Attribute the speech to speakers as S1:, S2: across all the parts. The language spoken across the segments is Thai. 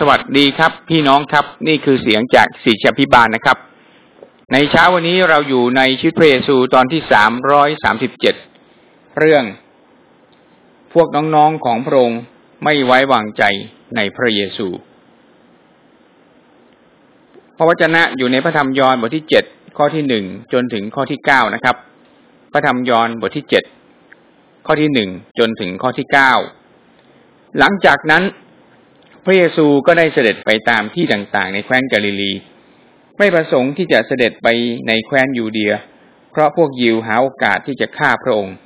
S1: สวัสดีครับ พี่น้องครับ นี่คือเสียงจากศิษยพิบาลนะครับ ในเช้าวันนี้เราอยู่ในชิตพระเยซูตอนที่สามร้อยสามสิบเจ็ดเรื่อง พวกน้องๆของพระองค์ไม่ไว้วางใจในพระเยซูพระวจนะอยู่ในพระธรรมยอห์นบทที่เจ็ดข้อที่หนึ่งจนถึงข้อที่เก้านะครับ พระธรรมยอห์นบทที่เจ็ดข้อที่หนึ่งจนถึงข้อที่เก้าหลังจากนั้น พระเยซูก็ได้เสด็จไปตามที่ต่างๆ ในแคว้นกาลิลี ไม่ประสงค์ที่จะเสด็จไปในแคว้นยูเดีย เพราะพวกยิวหาโอกาสที่จะฆ่าพระองค์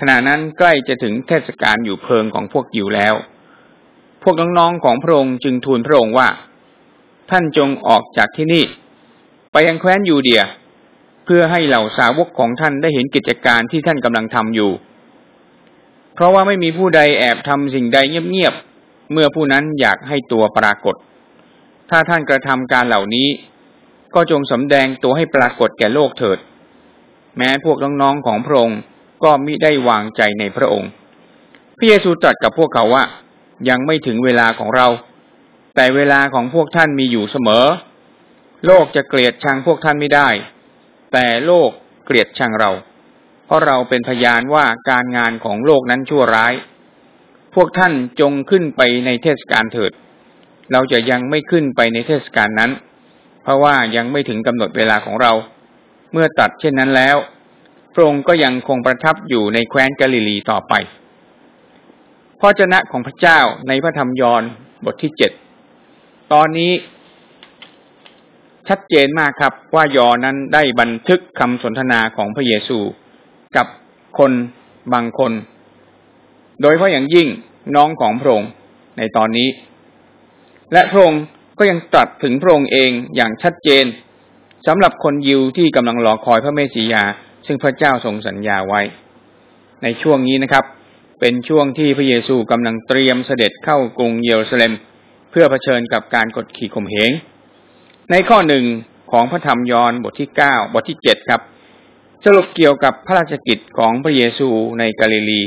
S1: ขณะนั้นใกล้จะถึงเทศกาลอยู่เพลิงของพวกยิวแล้ว พวกน้องๆของพระองค์จึงทูลพระองค์ว่า ท่านจงออกจากที่นี่ ไปยังแคว้นยูเดีย เพื่อให้เหล่าสาวกของท่านได้เห็นกิจการที่ท่านกำลังทำอยู่ เพราะว่าไม่มีผู้ใดแอบทำสิ่งใดเงียบ เมื่อผู้นั้นอยากให้ตัวปรากฏ ถ้าท่านกระทำการเหล่านี้ ก็จงสำแดงตัวให้ปรากฏแก่โลกเถิด แม้พวกน้องๆของพระองค์ก็มิได้วางใจในพระองค์ พระเยซูตรัสกับพวกเขาว่า ยังไม่ถึงเวลาของเรา แต่เวลาของพวกท่านมีอยู่เสมอ โลกจะเกลียดชังพวกท่านไม่ได้ แต่โลกเกลียดชังเรา เพราะเราเป็นพยานว่าการงานของโลกนั้นชั่วร้าย พวกท่านจงขึ้นไปในเทศกาลเถิด เราจะยังไม่ขึ้นไปในเทศกาลนั้น เพราะว่ายังไม่ถึงกำหนดเวลาของเรา เมื่อตัดเช่นนั้นแล้ว พระองค์ก็ยังคงประทับอยู่ในแคว้นกาลิลีต่อไปพระเจนะของพระเจ้าในพระธรรมยอห์นบทที่เจ็ดตอนนี้ชัดเจนมากครับว่ายอนั้นได้บันทึกคำสนทนาของพระเยซูกับคนบางคน โดยเพราะอย่างยิ่งน้องของพระองค์ในตอนนี้ และพระองค์ก็ยังตรัสถึงพระองค์เองอย่างชัดเจนสำหรับคนยิวที่กำลังรอคอยพระเมสสิยา ซึ่งพระเจ้าทรงสัญญาไว้ ในช่วงนี้นะครับ เป็นช่วงที่พระเยซูกำลังเตรียมเสด็จเข้ากรุงเยรูซาเล็ม เพื่อเผชิญกับการกดขี่ข่มเหง ในข้อหนึ่งของพระธรรมยอห์นบทที่เก้าบทที่เจ็ดครับ สรุปเกี่ยวกับพระราชกิจของพระเยซูในกาลิลี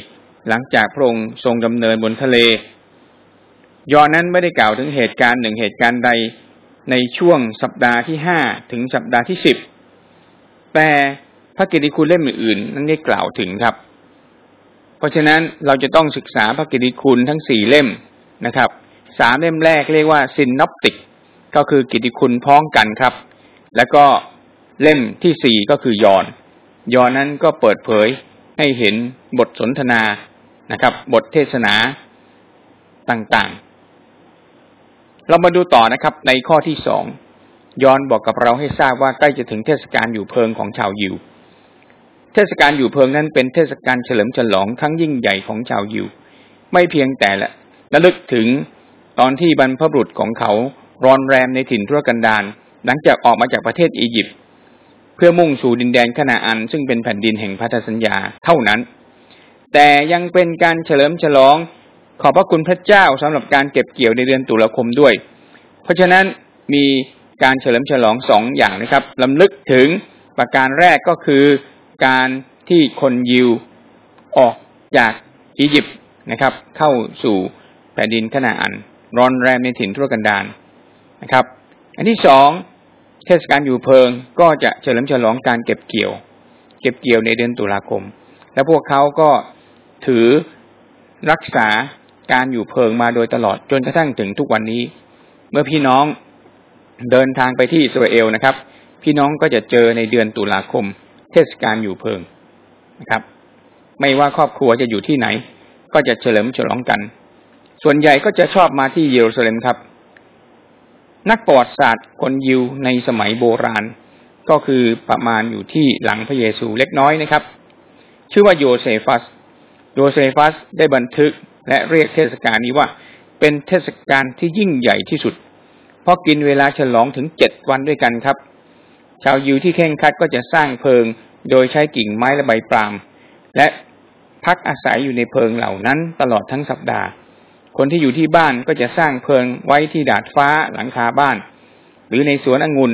S1: หลังจากพระองค์ทรงดำเนินบนทะเล ยอนั้นไม่ได้กล่าวถึงเหตุการณ์หนึ่งเหตุการณ์ใดในช่วงสัปดาห์ที่ห้าถึงสัปดาห์ที่สิบแต่พระกิติคุณเล่มอื่นๆนั้นได้กล่าวถึงครับ เพราะฉะนั้นเราจะต้องศึกษาพระกิติคุณทั้งสี่เล่มนะครับสามเล่มแรกเรียกว่าซินนอปติก ก็คือกิติคุณพ้องกันครับ แล้วก็เล่มที่สี่ก็คือยอน ยอนนั้นก็เปิดเผยให้เห็นบทสนทนา นะครับ บทเทศนาต่างๆ เรามาดูต่อนะครับ ในข้อที่สองย้อนบอกกับเราให้ทราบว่าใกล้จะถึงเทศกาลอยู่เพลิงของชาวยิว เทศกาลอยู่เพลิงนั้นเป็นเทศกาลเฉลิมฉลองครั้งยิ่งใหญ่ของชาวยิว ไม่เพียงแต่ละระลึกถึงตอนที่บรรพบุรุษของเขารอนแรมในถิ่นทุรกันดารหลังจากออกมาจากประเทศอียิปต์เพื่อมุ่งสู่ดินแดนขนาอัน ซึ่งเป็นแผ่นดินแห่งพันธสัญญาเท่านั้น แต่ยังเป็นการเฉลิมฉลองขอบพระคุณพระเจ้าสำหรับการเก็บเกี่ยวในเดือนตุลาคมด้วย เพราะฉะนั้นมีการเฉลิมฉลองสองอย่างนะครับลำลึกถึงประการแรกก็คือการที่คนยิวออกจากอียิปต์นะครับ เข้าสู่แผ่นดินขนาอันร้อนแรมในถิ่นทุรกันดารนะครับ อันที่สองเทศกาลอยู่เพิงก็จะเฉลิมฉลองการเก็บเกี่ยว เก็บเกี่ยวในเดือนตุลาคม และพวกเขาก็ ถือรักษาการอยู่เพิงมาโดยตลอดจนกระทั่งถึงทุกวันนี้ เมื่อพี่น้องเดินทางไปที่อิสราเอลนะครับ พี่น้องก็จะเจอในเดือนตุลาคม เทศกาลอยู่เพิงนะครับ ไม่ว่าครอบครัวจะอยู่ที่ไหน ก็จะเฉลิมฉลองกัน ส่วนใหญ่ก็จะชอบมาที่เยรูซาเล็มครับ นักประวัติศาสตร์คนยิวในสมัยโบราณ ก็คือประมาณอยู่ที่หลังพระเยซูเล็กน้อยนะครับ ชื่อว่าโยเซฟัส โยเซฟัสได้บันทึกและเรียกเทศกาลนี้ว่า เป็นเทศกาลที่ยิ่งใหญ่ที่สุด เพราะกินเวลาฉลองถึงเจ็ดวันด้วยกันครับ ชาวยิวที่เคร่งครัดก็จะสร้างเพิง โดยใช้กิ่งไม้และใบปาล์มและพักอาศัยอยู่ในเพิงเหล่านั้นตลอดทั้งสัปดาห์ คนที่อยู่ที่บ้านก็จะสร้างเพิงไว้ที่ดาดฟ้าหลังคาบ้าน หรือในสวนองุ่น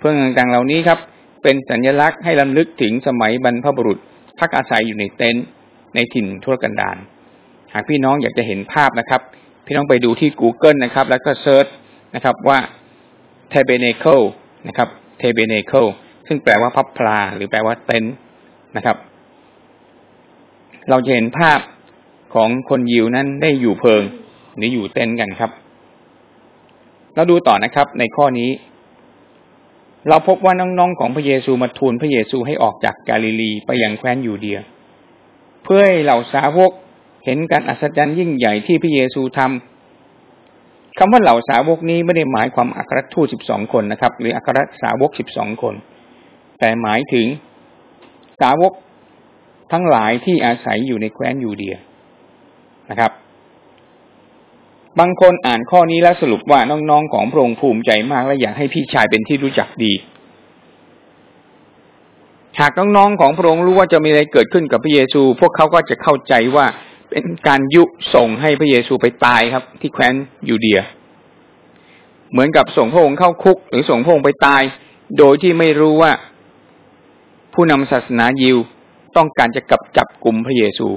S1: เพิงต่างๆเหล่านี้ครับ เป็นสัญลักษณ์ให้ลำลึกถึงสมัยบรรพบุรุษ พักอาศัยอยู่ในเต็นท์ ในถิ่นทุรกันดารหากพี่น้องอยากจะเห็นภาพนะครับ พี่น้องไปดูที่ Google นะครับ แล้วก็เซิร์ชนะครับว่า tabernacle นะครับ tabernacle ซึ่งแปลว่าพับพลา หรือแปลว่าเต็นท์นะครับ เราจะเห็นภาพของคนยิวนั้นได้อยู่เพิง หรืออยู่เต็นท์กันครับ เราดูต่อนะครับ ในข้อนี้ เราพบว่าน้องๆของพระเยซูมาทูลพระเยซูให้ออกจากกาลิลีไปยังแคว้นยูเดีย พื่อให้เหล่าสาวกเห็นการอัศจรรย์ยิ่งใหญ่ที่พระเยซูทำคำว่าเหล่าสาวกนี้ไม่ได้หมายความอัครทูตสิบสองคนนะครับ หรืออัครสาวกสิบสองคน แต่หมายถึงสาวกทั้งหลายที่อาศัยอยู่ในแคว้นยูเดียนะครับ บางคนอ่านข้อนี้แล้วสรุปว่าน้องๆของพระองค์ภูมิใจมากและอยากให้พี่ชายเป็นที่รู้จักดี หากน้องๆของพระองค์รู้ว่าจะมีอะไรเกิดขึ้นกับพระเยซู พวกเขาก็จะเข้าใจว่าเป็นการยุส่งให้พระเยซูไปตายครับ ที่แคว้นยูเดีย เหมือนกับส่งพระองค์เข้าคุก หรือส่งพระองค์ไปตาย โดยที่ไม่รู้ว่าผู้นำศาสนายิวต้องการจะกับจับกลุ่มพระเยซู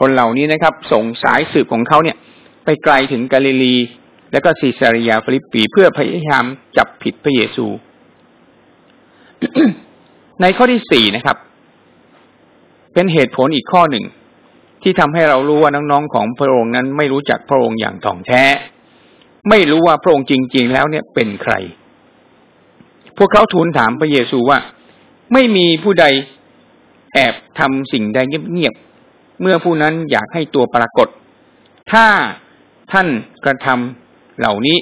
S1: คนเหล่านี้นะครับ ส่งสายสืบของเขาเนี่ย ไปไกลถึงกาลิลี และก็ซีซารียาฟิลิปปีเพื่อพยายามจับผิดพระเยซู ในข้อที่สี่นะครับ เป็นเหตุผลอีกข้อหนึ่ง ที่ทำให้เรารู้ว่าน้องๆของพระองค์นั้น ไม่รู้จักพระองค์อย่างถ่องแท้ ไม่รู้ว่าพระองค์จริง ๆ แล้วเนี่ยเป็นใคร พวกเขาทูลถามพระเยซูว่า ไม่มีผู้ใดแอบทำสิ่งใดเงียบๆเมื่อผู้นั้นอยากให้ตัวปรากฏ ถ้าท่านกระทำเหล่านี้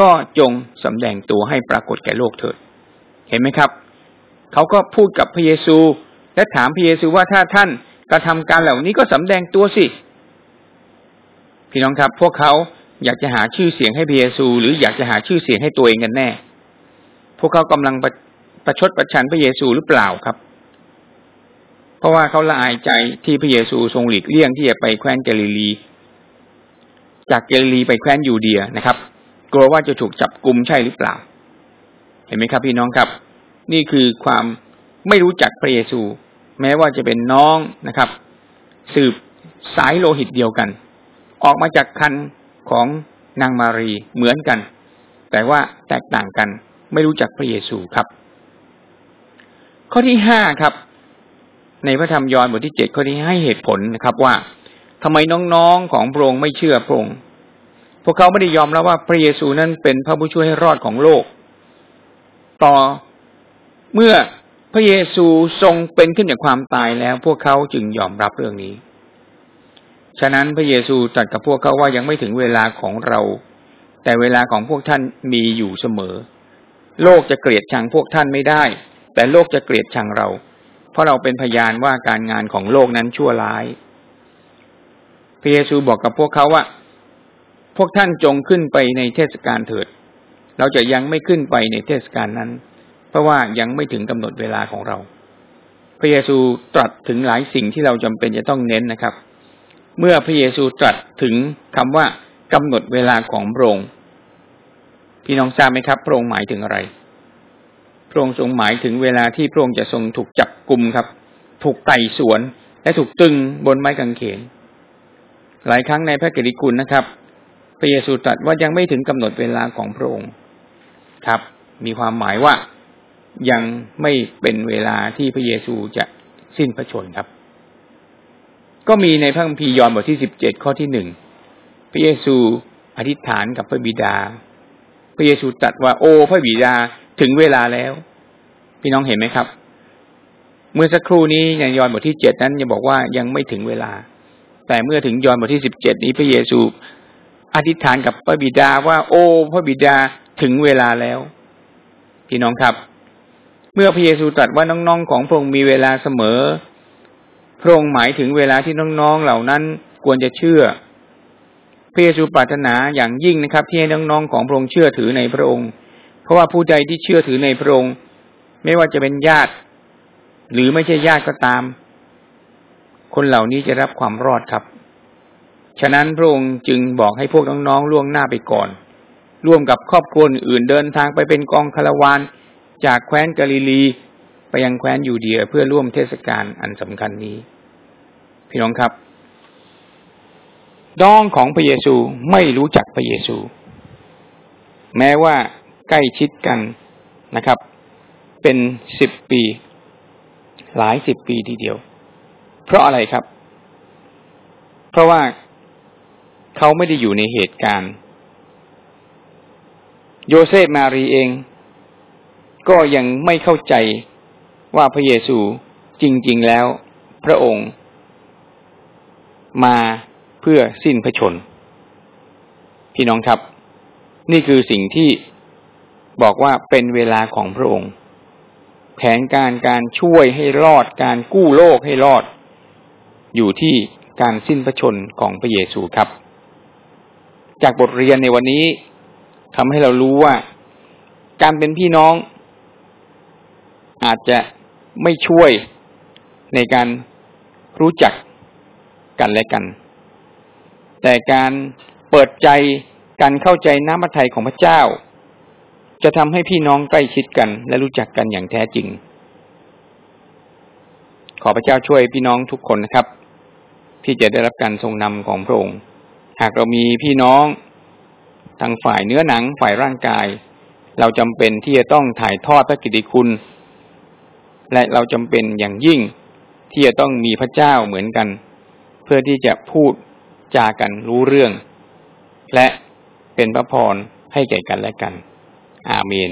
S1: ก็จงสำแดงตัวให้ปรากฏแก่โลกเถิด เห็นไหมครับ เขาก็พูดกับพระเยซู และถามพระเยซูว่าถ้าท่านกระทำการเหล่านี้ก็สำแดงตัวสิ พี่น้องครับ พวกเขาอยากจะหาชื่อเสียงให้พระเยซู หรืออยากจะหาชื่อเสียงให้ตัวเองกันแน่ พวกเขากำลังประประชดประชันพระเยซูหรือเปล่าครับ เพราะว่าเขาละอายใจที่พระเยซูทรงหลีกเลี่ยงที่จะไปแคว้นกาลิลี จากกาลิลีไปแคว้นยูเดียนะครับ กลัวว่าจะถูกจับกลุมใช่หรือเปล่า เห็นไหมครับพี่น้องครับ นี่คือความไม่รู้จักพระเยซู แม้ว่าจะเป็นน้องนะครับ สืบสายโลหิตเดียวกัน ออกมาจากคันของนางมารีเหมือนกัน แต่ว่าแตกต่างกัน ไม่รู้จักพระเยซูครับ ข้อที่ห้าครับ ในพระธรรมยอห์นบทที่เจ็ดข้อที่ให้เหตุผลนะครับว่าทำไมน้องๆของพระองค์ไม่เชื่อพระองค์ พวกเขาไม่ได้ยอมรับว่าพระเยซูนั้นเป็นพระผู้ช่วยให้รอดของโลก ต่อเมื่อพระเยซูทรงเป็นขึ้นจากความตายแล้ว พวกเขาจึงยอมรับเรื่องนี้ ฉะนั้นพระเยซูตรัสกับพวกเขาว่ายังไม่ถึงเวลาของเรา แต่เวลาของพวกท่านมีอยู่เสมอ โลกจะเกลียดชังพวกท่านไม่ได้ แต่โลกจะเกลียดชังเรา เพราะเราเป็นพยานว่าการงานของโลกนั้นชั่วร้าย พระเยซูบอกกับพวกเขาว่า พวกท่านจงขึ้นไปในเทศกาลเถิด เราจะยังไม่ขึ้นไปในเทศกาลนั้น เพราะว่ายังไม่ถึงกำหนดเวลาของเรา พระเยซูตรัสถึงหลายสิ่งที่เราจำเป็นจะต้องเน้นนะครับ เมื่อพระเยซูตรัสถึงคำว่ากำหนดเวลาของพระองค์พี่น้องทราบไหมครับพระองค์หมายถึงอะไรพระองค์ทรงหมายถึงเวลาที่พระองค์จะทรงถูกจับกลุ่มครับ ถูกไต่สวน และถูกตึงบนไม้กางเขน หลายครั้งในพระกิติคุณนะครับพระเยซูตรัสว่ายังไม่ถึงกำหนดเวลาของพระองค์ ครับ มีความหมายว่ายังไม่เป็นเวลาที่พระเยซูจะสิ้นพระชนครับ ก็มีในพระคัมภีร์ยอห์นบทที่สิบเจ็ดข้อที่หนึ่งพระเยซูอธิษฐานกับพระบิดา พระเยซูตรัสว่าโอ้พระบิดาถึงเวลาแล้ว พี่น้องเห็นไหมครับ เมื่อสักครู่นี้ในยอห์นบทที่เจ็ดนั้นยังบอกว่ายังไม่ถึงเวลา แต่เมื่อถึงยอห์นบทที่สิบเจ็ดนี้พระเยซูอธิษฐานกับพระบิดาว่า โอ้พระบิดา ถึงเวลาแล้ว พี่น้องครับ เมื่อพระเยซูตรัสว่าน้องๆของพระองค์มีเวลาเสมอพระองค์หมายถึงเวลาที่น้องๆเหล่านั้นควรจะเชื่อพระเยซูปรารถนาอย่างยิ่งนะครับ ที่ให้น้องๆของพระองค์เชื่อถือในพระองค์ เพราะว่าผู้ใดที่เชื่อถือในพระองค์ ไม่ว่าจะเป็นญาติ หรือไม่ใช่ญาติก็ตาม คนเหล่านี้จะรับความรอดครับ ฉะนั้นพระองค์จึงบอกให้พวกน้องๆล่วงหน้าไปก่อน ร่วมกับครอบครัวอื่นเดินทางไปเป็นกองคารวานจากแคว้นกาลิลี ไปยังแคว้นยูเดียเพื่อร่วมเทศกาลอันสำคัญนี้ พี่น้องครับน้องของพระเยซูไม่รู้จักพระเยซู แม้ว่าใกล้ชิดกันนะครับ เป็นสิบปี หลายสิบปีทีเดียว เพราะอะไรครับ เพราะว่าเขาไม่ได้อยู่ในเหตุการณ์ โยเซฟมารีเอง ก็ยังไม่เข้าใจว่าพระเยซูจริง ๆ แล้ว พระองค์ มาเพื่อสิ้นพระชน พี่น้องครับ นี่คือสิ่งที่บอกว่าเป็นเวลาของพระองค์ แผนการการช่วยให้รอดการกู้โลกให้รอด อยู่ที่การสิ้นพระชนของพระเยซูครับ จากบทเรียนในวันนี้ ทำให้เรารู้ว่า การเป็นพี่น้อง อาจจะไม่ช่วยในการรู้จักกันและกัน แต่การเปิดใจการเข้าใจน้ำพระทัยของพระเจ้า จะทำให้พี่น้องใกล้ชิดกัน และรู้จักกันอย่างแท้จริง ขอพระเจ้าช่วยพี่น้องทุกคนนะครับ ที่จะได้รับการทรงนำของพระองค์ หากเรามีพี่น้อง ทางฝ่ายเนื้อหนังฝ่ายร่างกาย เราจำเป็นที่จะต้องถ่ายทอดพระกิติคุณ และเราจำเป็นอย่างยิ่งที่จะต้องมีพระเจ้าเหมือนกัน เพื่อที่จะพูดจากันรู้เรื่อง และเป็นพระพรให้แก่กันและกัน อาเมน